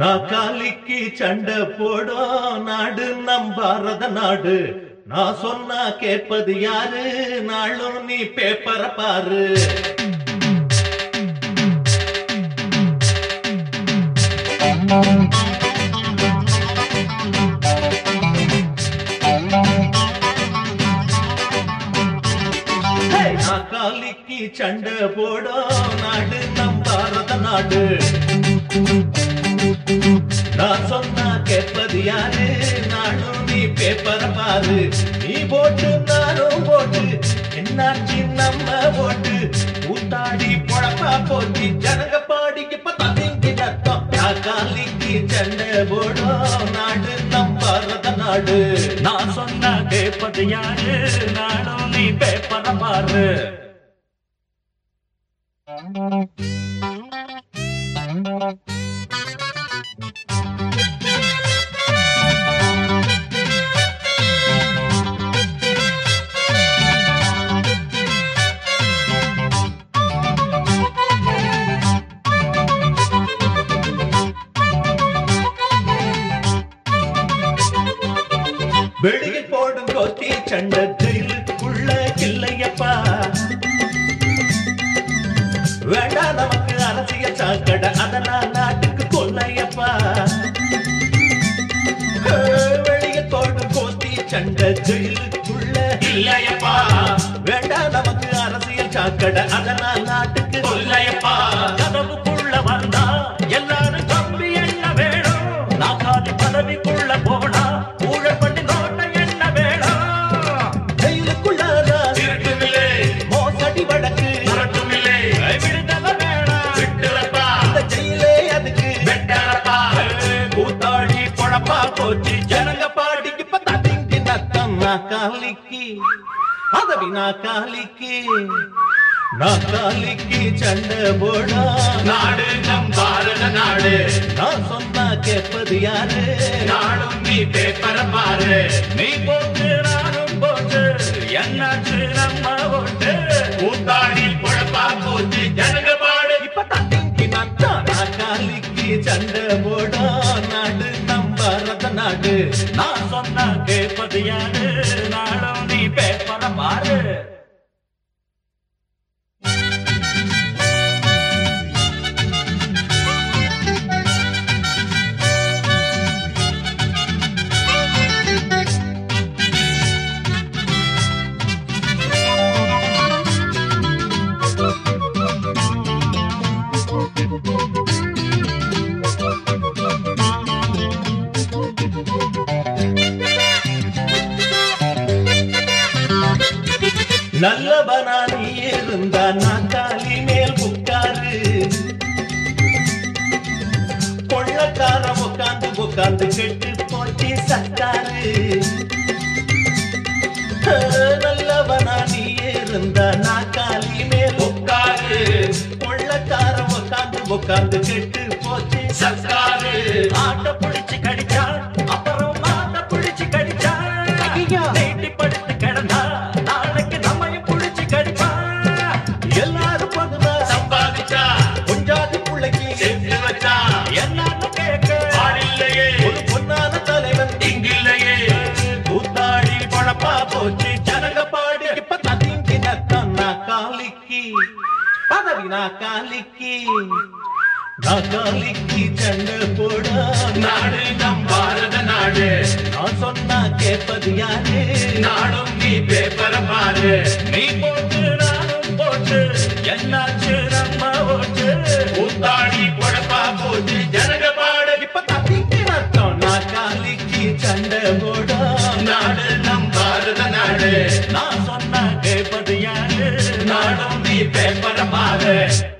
நாக்காலிக்கு சண்டை போடும் நாடு நம் பாரத நாடு. நான் சொன்னா கேட்பது யாரு? நாளும் நீ பேப்பரை பாரு. நாக்காலிக்கு சண்டை போடும் நாடு நம் பாரத நாடு. நான் சொன்னா கேட்பது யாரு? நானும் நீ பேப்பர பாரு. நீ போட்டு நானும் போட்டு. என்னாச்சு நம்ம போட்டு கூத்தாடி பொழப்பா போட்டு ஜனங்க பாடிக்கு பத்திங்கி நத்தம் காலிக்கு சண்டை போடும். நாடு நம் பாரத நாடு. நான் சொன்னா கேட்பது யாரு? நானும் நீ பேப்பர பாரு. Thank you. வெளியில் போடும் கோத்தி சண்டத்தில் ஜெயிலுக்குள்ள இல்லையப்பா. வேண்டாம் நமக்கு அரசியல் சாக்கடை அதனால் நாட்டுக்கு கொள்ளையப்பா. வெளியில் போடும் கோத்தி சண்டத்தில் ஜெயிலுக்குள்ள இல்லையப்பா. வேண்டாம் நமக்கு அரசியல் சாக்கடை அதனால் நத்தம் நாக்காலிக்கு பதவி நாக்காலிக்கு நாக்காலிக்கு சண்டை போடா. நாடு நம் பாரத நாடு. நான் சொன்னா கேட்பது யாரு? நாடும் நீ பேப்பர பாரு. நீ போட்டு நானும் போட்டு என்னாச்சு நம்ம ஓட்டு? கூத்தாடி குழப்பா போச்சு ஜனங்க பாடு இப்ப தத்திங்கி நத்தம் நாக்காலிக்கு சண்டை போடா. நாடு நம் பாரத நாடு. நான் சொன்ன கேட்பது யாரு? நல்லவனா நீ இருந்தா நாக்காலி மேல் உட்காரு. கொள்ளக்காரன் உட்காந்து உட்காந்து கெட்டு போட்டி சர்க்காரு. நல்லவனா நீ இருந்தா நாக்காலி மேல் உட்காரு. கொள்ளக்காரன் உட்காந்து உட்காந்து கெட்டு போச்சு சர்க்காரு. ஆட்ட நாக்காலிக்கு பதவி நாக்காலிக்கு நாக்காலிக்கு சண்டை போட. நாடு நம் பாரத நாடு. நான் சொன்னா கேட்பது யாரு? நாடும் நீ பேப்பர பாரு. நீ போட்டு நானும் போட்டு என்னாச்சு? Yeah.